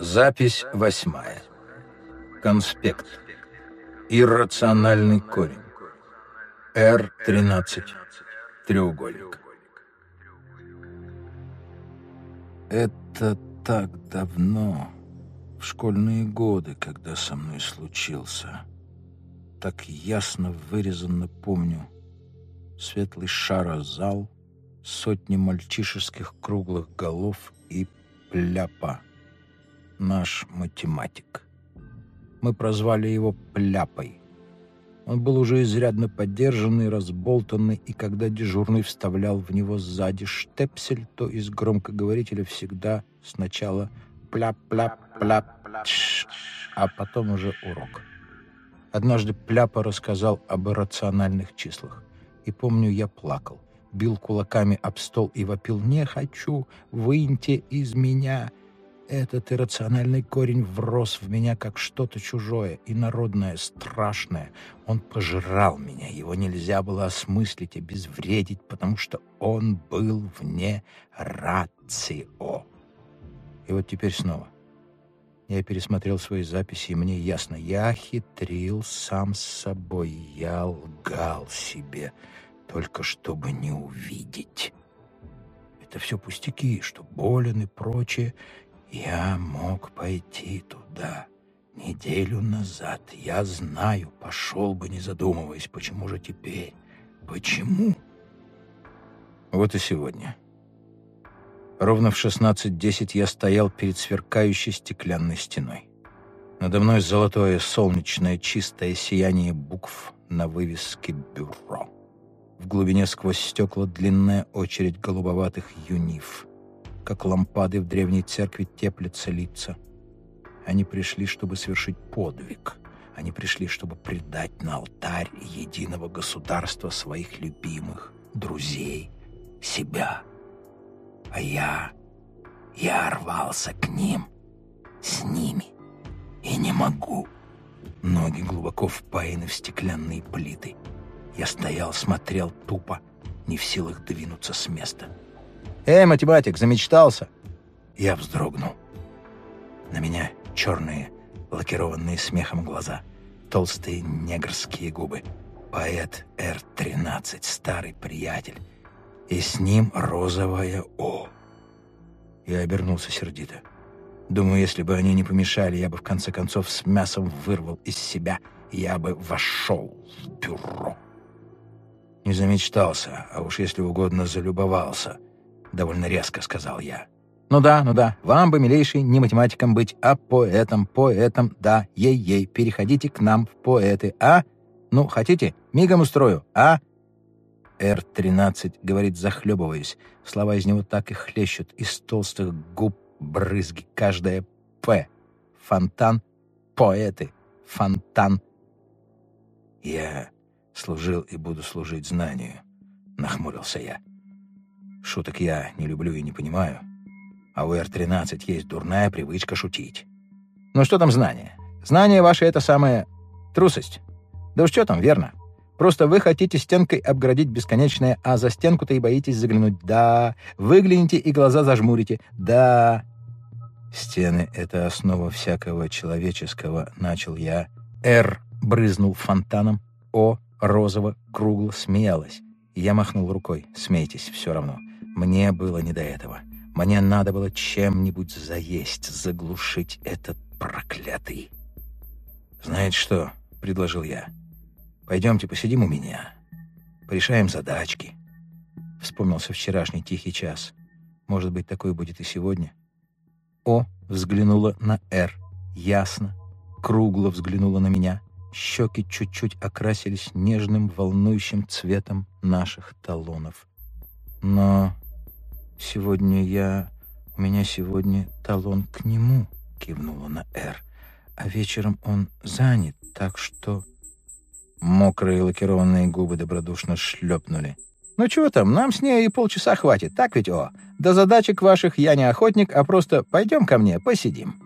Запись восьмая. Конспект. Иррациональный корень. Р-13. Треугольник. Это так давно, в школьные годы, когда со мной случился. Так ясно вырезанно помню. Светлый шарозал, сотни мальчишеских круглых голов и пляпа наш математик. Мы прозвали его Пляпой. Он был уже изрядно поддержанный, разболтанный, и когда дежурный вставлял в него сзади штепсель, то из громкоговорителя всегда сначала пляп-пляп-пляп, а потом уже урок. Однажды Пляпа рассказал об иррациональных числах. И помню, я плакал, бил кулаками об стол и вопил «Не хочу, выньте из меня!» Этот иррациональный корень врос в меня как что-то чужое, инородное, страшное. Он пожирал меня, его нельзя было осмыслить, обезвредить, потому что он был вне рацио. И вот теперь снова. Я пересмотрел свои записи, и мне ясно, я хитрил сам с собой, я лгал себе, только чтобы не увидеть. Это все пустяки, что болен и прочее, я мог пойти туда неделю назад. Я знаю, пошел бы, не задумываясь, почему же теперь? Почему? Вот и сегодня. Ровно в 16.10 я стоял перед сверкающей стеклянной стеной. Надо мной золотое солнечное чистое сияние букв на вывеске «Бюро». В глубине сквозь стекла длинная очередь голубоватых юниф как лампады в древней церкви теплятся лица. Они пришли, чтобы совершить подвиг. Они пришли, чтобы предать на алтарь единого государства своих любимых, друзей, себя. А я... я рвался к ним, с ними, и не могу. Ноги глубоко впаяны в стеклянные плиты. Я стоял, смотрел тупо, не в силах двинуться с места. «Эй, математик, замечтался?» Я вздрогнул. На меня черные, лакированные смехом глаза, толстые негрские губы. Поэт Р-13, старый приятель. И с ним розовая О. Я обернулся сердито. Думаю, если бы они не помешали, я бы в конце концов с мясом вырвал из себя, я бы вошел в бюро. Не замечтался, а уж если угодно залюбовался —— довольно резко сказал я. «Ну да, ну да, вам бы, милейший, не математиком быть, а поэтом, поэтом, да, ей-ей, переходите к нам в поэты, а? Ну, хотите? Мигом устрою, а?» Р-13 говорит, захлебываясь. Слова из него так и хлещут, из толстых губ брызги, каждая «п». Фонтан, поэты, фонтан. Я служил и буду служить знанию, нахмурился я. Шуток я не люблю и не понимаю. А у Р-13 есть дурная привычка шутить. Ну что там знание? Знание ваше — это самая трусость. Да уж что там, верно? Просто вы хотите стенкой обградить бесконечное, а за стенку-то и боитесь заглянуть. Да, выгляните и глаза зажмурите. Да. Стены — это основа всякого человеческого, начал я. Р брызнул фонтаном. О розово кругло смеялась. Я махнул рукой. Смейтесь, все равно. Мне было не до этого. Мне надо было чем-нибудь заесть, заглушить этот проклятый. «Знаете что?» — предложил я. «Пойдемте посидим у меня. Порешаем задачки». Вспомнился вчерашний тихий час. Может быть, такой будет и сегодня. О взглянула на «Р». Ясно. Кругло взглянула на меня. Щеки чуть-чуть окрасились нежным, волнующим цветом наших талонов. Но «Сегодня я... У меня сегодня талон к нему», — кивнула на «Р». «А вечером он занят, так что...» Мокрые лакированные губы добродушно шлепнули. «Ну чего там, нам с ней и полчаса хватит, так ведь, о? До задачек ваших я не охотник, а просто пойдем ко мне, посидим».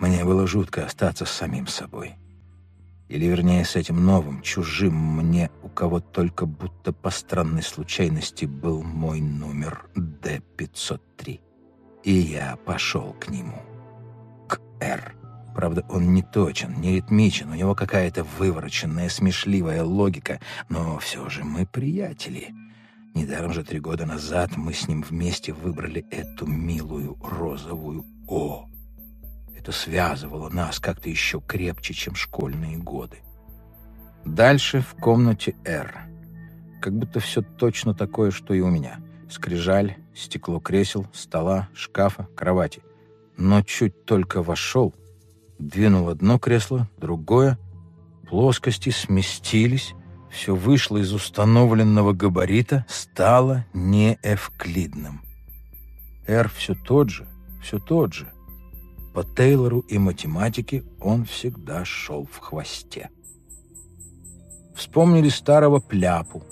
Мне было жутко остаться с самим собой. Или, вернее, с этим новым, чужим мне, у кого только будто по странной случайности был мой номер Д-503. И я пошел к нему. Правда, он не точен, не ритмичен, у него какая-то вывороченная, смешливая логика, но все же мы приятели. Недаром же три года назад мы с ним вместе выбрали эту милую розовую «О». Это связывало нас как-то еще крепче, чем школьные годы. Дальше в комнате «Р». Как будто все точно такое, что и у меня. Скрижаль, стекло кресел, стола, шкафа, кровати. Но чуть только вошел, двинул одно кресло, другое, плоскости сместились, все вышло из установленного габарита, стало неэвклидным. «Р» все тот же, все тот же. По Тейлору и математике он всегда шел в хвосте. Вспомнили старого Пляпу.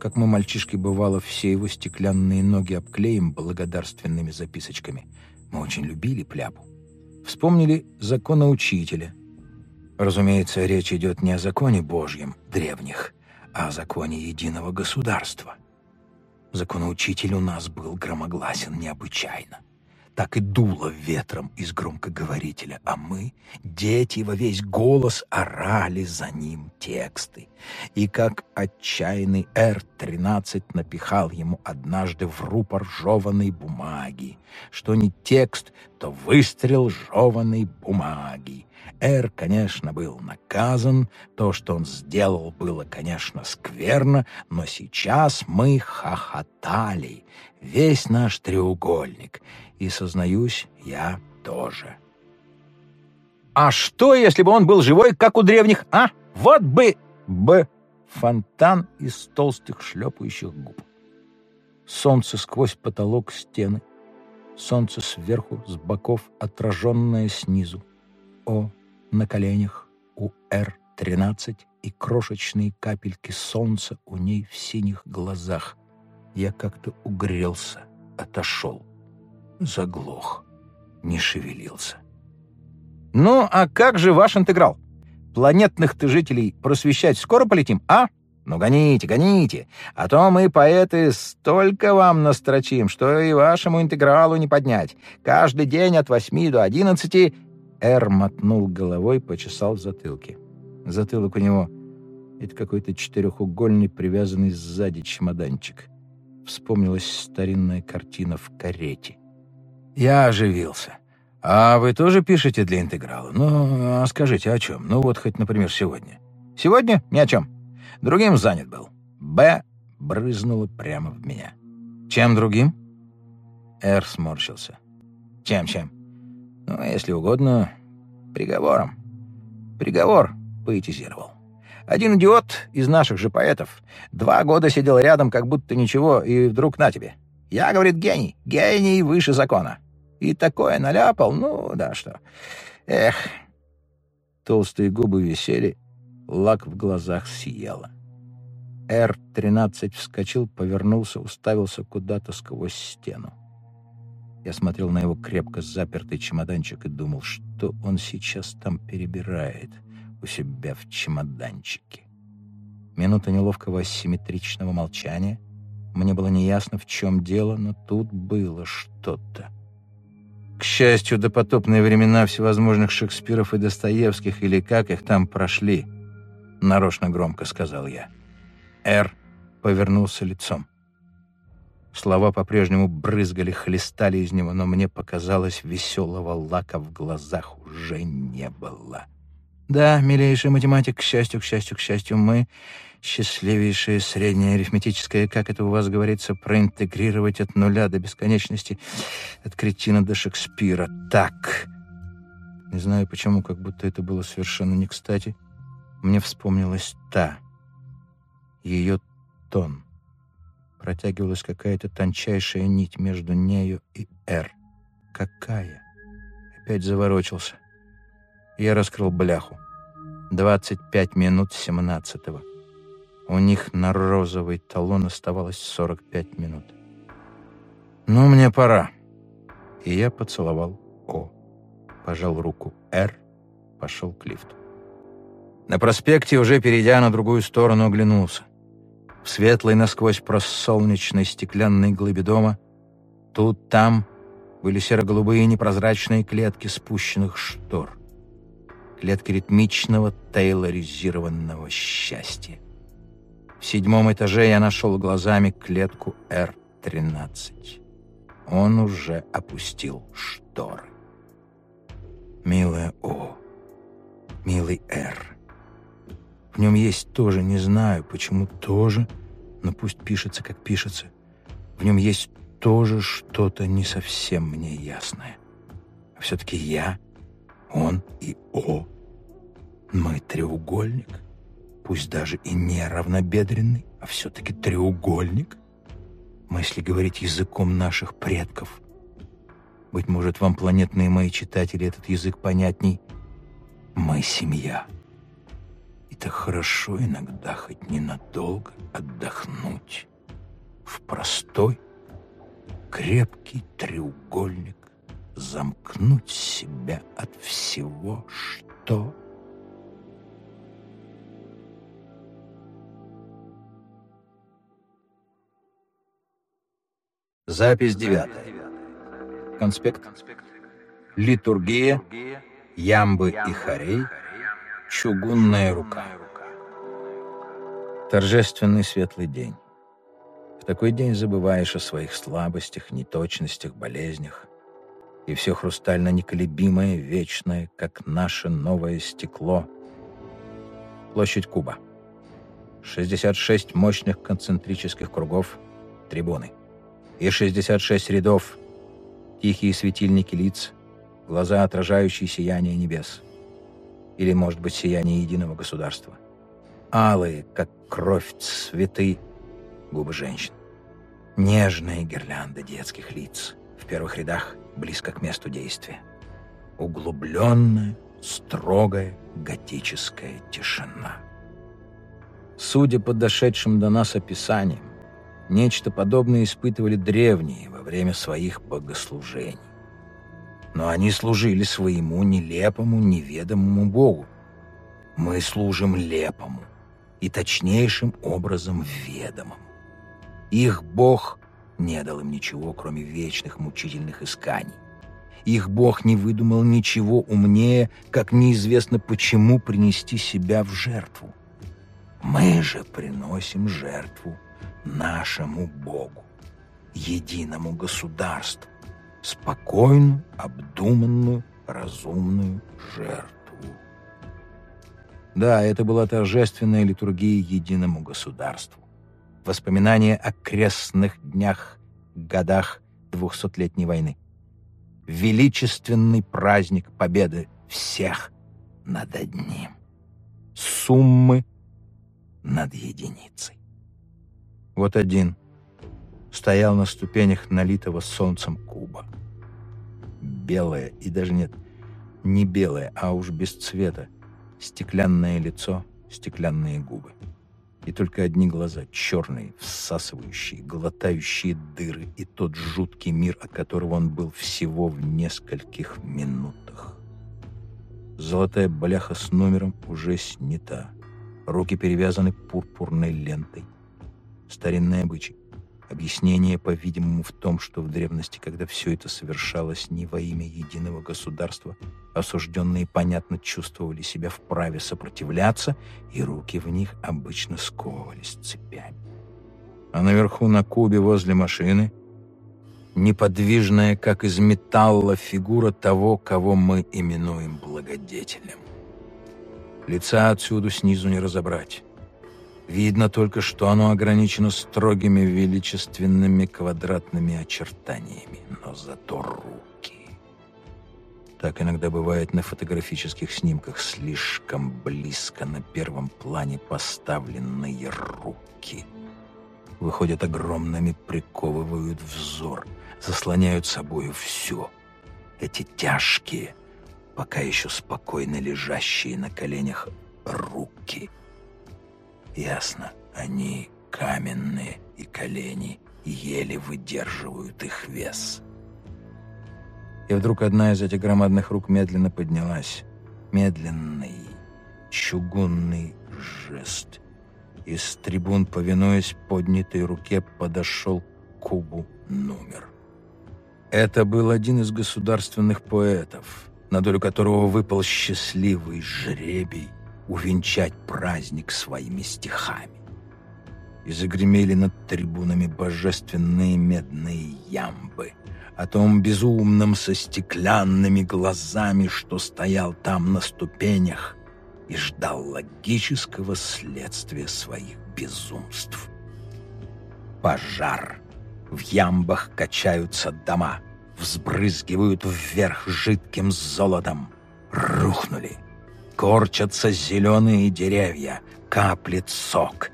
Как мы, мальчишки, бывало, все его стеклянные ноги обклеим благодарственными записочками. Мы очень любили Пляпу. Вспомнили законоучителя. Разумеется, речь идет не о законе Божьем, древних, а о законе единого государства. Законоучитель у нас был громогласен необычайно так и дуло ветром из громкоговорителя, а мы, дети, во весь голос орали за ним тексты. И как отчаянный Р-13 напихал ему однажды в рупор жеванной бумаги, что не текст, то выстрел жеванной бумаги. Эр, конечно, был наказан, то, что он сделал, было, конечно, скверно, но сейчас мы хохотали, весь наш треугольник — и, сознаюсь, я тоже. «А что, если бы он был живой, как у древних, а? Вот бы...» «Б...» Фонтан из толстых шлепающих губ. Солнце сквозь потолок стены. Солнце сверху, с боков, отраженное снизу. О, на коленях у Р-13 и крошечные капельки солнца у ней в синих глазах. Я как-то угрелся, отошел заглох, не шевелился. «Ну, а как же ваш интеграл? Планетных-то жителей просвещать скоро полетим, а? Ну, гоните, гоните, а то мы, поэты, столько вам настрочим, что и вашему интегралу не поднять. Каждый день от восьми до одиннадцати...» Эр мотнул головой, почесал в затылке. Затылок у него — это какой-то четырехугольный, привязанный сзади чемоданчик. Вспомнилась старинная картина в карете — я оживился. «А вы тоже пишете для интеграла? Ну, а скажите, о чем? Ну вот хоть, например, сегодня». «Сегодня? Ни о чем. Другим занят был». «Б» брызнуло прямо в меня. «Чем другим?» Р сморщился. «Чем-чем?» «Ну, если угодно, приговором». «Приговор», — поэтизировал. «Один идиот из наших же поэтов два года сидел рядом, как будто ничего, и вдруг на тебе. Я, говорит, гений, гений выше закона. И такое наляпал, ну да что. Эх. Толстые губы висели, лак в глазах съела. Р-13 вскочил, повернулся, уставился куда-то сквозь стену. Я смотрел на его крепко запертый чемоданчик и думал, что он сейчас там перебирает у себя в чемоданчике. Минута неловкого асимметричного молчания. Мне было неясно, в чем дело, но тут было что-то. К счастью, допотопные времена всевозможных Шекспиров и Достоевских, или как их там прошли, нарочно громко сказал я. Р повернулся лицом. Слова по-прежнему брызгали, хлестали из него, но мне показалось, веселого лака в глазах уже не было. Да, милейший математик, к счастью, к счастью, к счастью, мы счастливейшее среднее арифметическое, как это у вас говорится, проинтегрировать от нуля до бесконечности, от кретина до Шекспира. Так. Не знаю почему, как будто это было совершенно не кстати. Мне вспомнилась та, ее тон. Протягивалась какая-то тончайшая нить между нею и «Р». Какая? Опять заворочился. Я раскрыл бляху. 25 минут семнадцатого. У них на розовый талон оставалось 45 минут. «Ну, мне пора». И я поцеловал О. Пожал руку Р, пошел к лифту. На проспекте, уже перейдя на другую сторону, оглянулся. В светлой насквозь просолнечной стеклянной глыбе дома тут-там были серо-голубые непрозрачные клетки спущенных штор — клетки ритмичного тейлоризированного счастья. В седьмом этаже я нашел глазами клетку Р-13. Он уже опустил шторы. Милая О, милый Р. В нем есть тоже, не знаю, почему тоже, но пусть пишется, как пишется. В нем есть тоже что-то не совсем мне ясное. Все-таки я, он и О. Мы треугольник, пусть даже и не равнобедренный, а все-таки треугольник. Мы, если говорить языком наших предков. Быть может, вам, планетные мои читатели, этот язык понятней. Мы семья. И так хорошо иногда хоть ненадолго отдохнуть в простой, крепкий треугольник, замкнуть себя от всего, что... Запись девятая. Конспект. Литургия, ямбы и хорей, чугунная рука. Торжественный светлый день. В такой день забываешь о своих слабостях, неточностях, болезнях. И все хрустально неколебимое, вечное, как наше новое стекло. Площадь Куба. 66 мощных концентрических кругов, трибуны. И 66 рядов, тихие светильники лиц, глаза, отражающие сияние небес. Или, может быть, сияние единого государства. Алые, как кровь, цветы губы женщин. Нежные гирлянды детских лиц в первых рядах, близко к месту действия. Углубленная, строгая, готическая тишина. Судя по дошедшим до нас описаниям, нечто подобное испытывали древние во время своих богослужений. Но они служили своему нелепому, неведомому Богу. Мы служим лепому и точнейшим образом ведомому. Их Бог не дал им ничего, кроме вечных мучительных исканий. Их Бог не выдумал ничего умнее, как неизвестно почему принести себя в жертву. Мы же приносим жертву нашему Богу, единому государству, спокойную, обдуманную, разумную жертву. Да, это была торжественная литургия единому государству воспоминания о крестных днях, годах двухсотлетней войны. Величественный праздник победы всех над одним. Суммы над единицей. Вот один стоял на ступенях налитого солнцем куба. Белое, и даже нет, не белое, а уж без цвета, стеклянное лицо, стеклянные губы и только одни глаза, черные, всасывающие, глотающие дыры, и тот жуткий мир, от которого он был всего в нескольких минутах. Золотая бляха с номером уже снята. Руки перевязаны пурпурной лентой. Старинный обычай. Объяснение, по-видимому, в том, что в древности, когда все это совершалось не во имя единого государства, осужденные, понятно, чувствовали себя вправе сопротивляться, и руки в них обычно сковывались цепями. А наверху на кубе возле машины неподвижная, как из металла, фигура того, кого мы именуем благодетелем. Лица отсюда снизу не разобрать. Видно только, что оно ограничено строгими величественными квадратными очертаниями, но зато руки. Так иногда бывает на фотографических снимках, слишком близко на первом плане поставленные руки. Выходят огромными, приковывают взор, заслоняют собою все. Эти тяжкие, пока еще спокойно лежащие на коленях руки — Ясно, они каменные, и колени еле выдерживают их вес. И вдруг одна из этих громадных рук медленно поднялась. Медленный, чугунный жест. Из трибун, повинуясь поднятой руке, подошел к кубу номер. Это был один из государственных поэтов, на долю которого выпал счастливый жребий увенчать праздник своими стихами. И загремели над трибунами божественные медные ямбы о том безумном со стеклянными глазами, что стоял там на ступенях и ждал логического следствия своих безумств. Пожар. В ямбах качаются дома, взбрызгивают вверх жидким золотом. Рухнули. Корчатся зеленые деревья, каплет сок.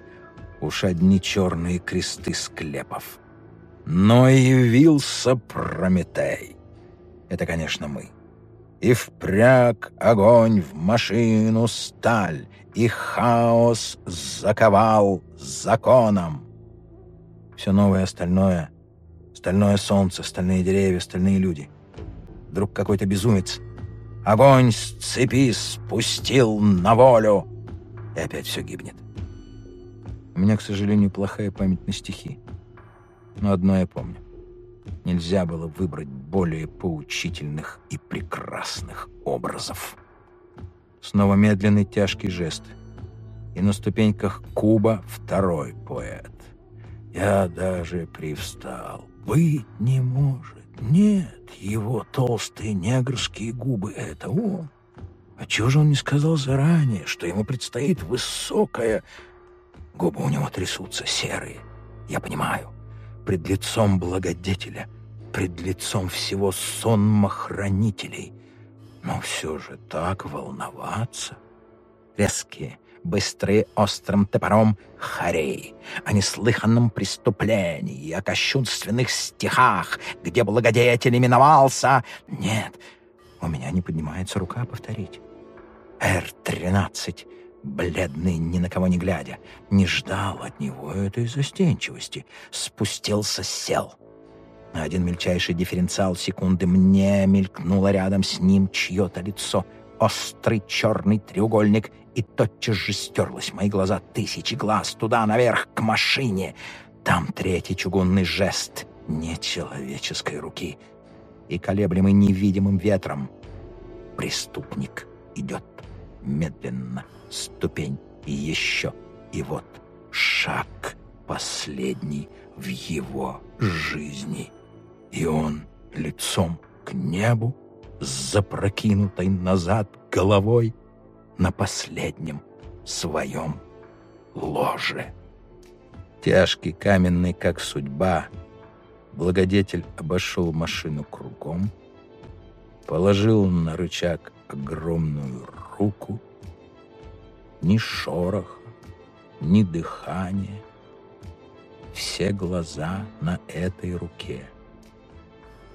Уж одни черные кресты склепов. Но явился Прометей. Это, конечно, мы. И впряг огонь в машину сталь, И хаос заковал законом. Все новое остальное, стальное солнце, стальные деревья, стальные люди. Вдруг какой-то безумец огонь с цепи спустил на волю, и опять все гибнет. У меня, к сожалению, плохая память на стихи. Но одно я помню. Нельзя было выбрать более поучительных и прекрасных образов. Снова медленный тяжкий жест. И на ступеньках куба второй поэт. Я даже привстал. Быть не может. Нет, его толстые негрские губы — это он. А чего же он не сказал заранее, что ему предстоит высокая... Губы у него трясутся, серые. Я понимаю пред лицом благодетеля, пред лицом всего сонма хранителей. Но все же так волноваться. Резкие, быстрые острым топором хорей, о неслыханном преступлении, о кощунственных стихах, где благодетель именовался. Нет, у меня не поднимается рука повторить. Р-13 бледный, ни на кого не глядя, не ждал от него этой застенчивости. Спустился, сел. На один мельчайший дифференциал секунды мне мелькнуло рядом с ним чье-то лицо. Острый черный треугольник, и тотчас же стерлось мои глаза тысячи глаз туда, наверх, к машине. Там третий чугунный жест нечеловеческой руки. И колеблемый невидимым ветром преступник идет медленно ступень и еще. И вот шаг последний в его жизни. И он лицом к небу, с запрокинутой назад головой на последнем своем ложе. Тяжкий, каменный, как судьба, благодетель обошел машину кругом, положил на рычаг огромную руку ни шороха, ни дыхания. Все глаза на этой руке.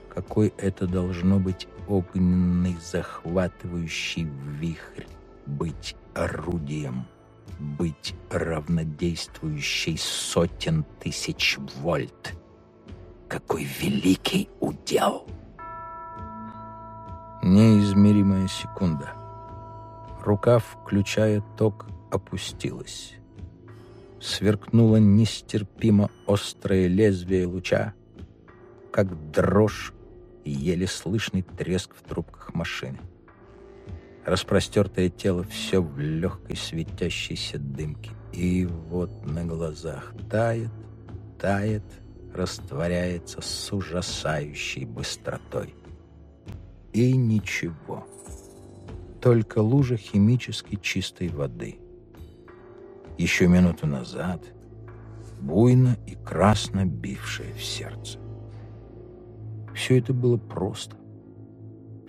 Какой это должно быть огненный, захватывающий вихрь, быть орудием, быть равнодействующей сотен тысяч вольт. Какой великий удел! Неизмеримая секунда — Рука, включая ток, опустилась. Сверкнуло нестерпимо острое лезвие луча, как дрожь еле слышный треск в трубках машины. Распростертое тело все в легкой светящейся дымке. И вот на глазах тает, тает, растворяется с ужасающей быстротой. И ничего только лужа химически чистой воды. Еще минуту назад буйно и красно бившее в сердце. Все это было просто.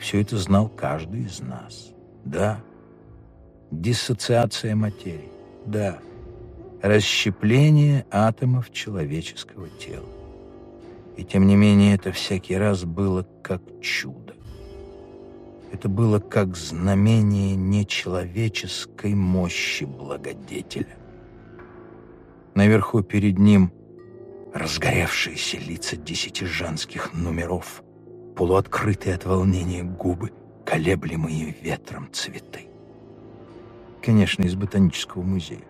Все это знал каждый из нас. Да, диссоциация материи. Да, расщепление атомов человеческого тела. И тем не менее это всякий раз было как чудо. Это было как знамение нечеловеческой мощи благодетеля. Наверху перед ним разгоревшиеся лица десяти женских номеров, полуоткрытые от волнения губы, колеблемые ветром цветы. Конечно, из ботанического музея.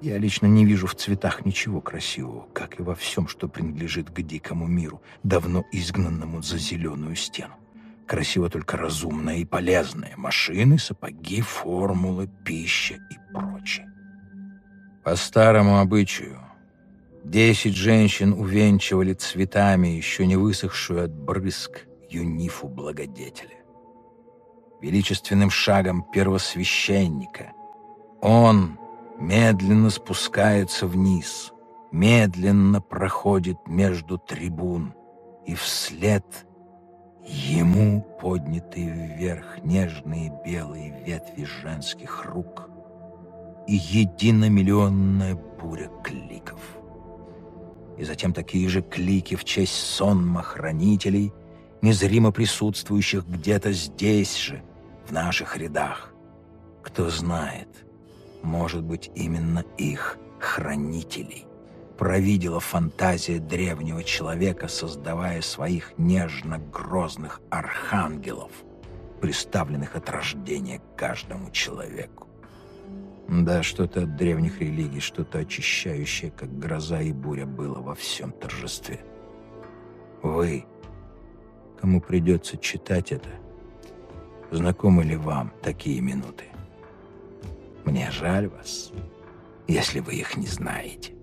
Я лично не вижу в цветах ничего красивого, как и во всем, что принадлежит к дикому миру, давно изгнанному за зеленую стену Красиво только разумное и полезное. Машины, сапоги, формулы, пища и прочее. По старому обычаю, десять женщин увенчивали цветами еще не высохшую от брызг юнифу благодетеля. Величественным шагом первосвященника он медленно спускается вниз, медленно проходит между трибун, и вслед ему подняты вверх нежные белые ветви женских рук и единомиллионная буря кликов. И затем такие же клики в честь сонма хранителей, незримо присутствующих где-то здесь же, в наших рядах. Кто знает, может быть, именно их, хранителей, провидела фантазия древнего человека, создавая своих нежно-грозных архангелов, приставленных от рождения каждому человеку. Да, что-то от древних религий, что-то очищающее, как гроза и буря, было во всем торжестве. Вы, кому придется читать это, знакомы ли вам такие минуты? Мне жаль вас, если вы их не знаете.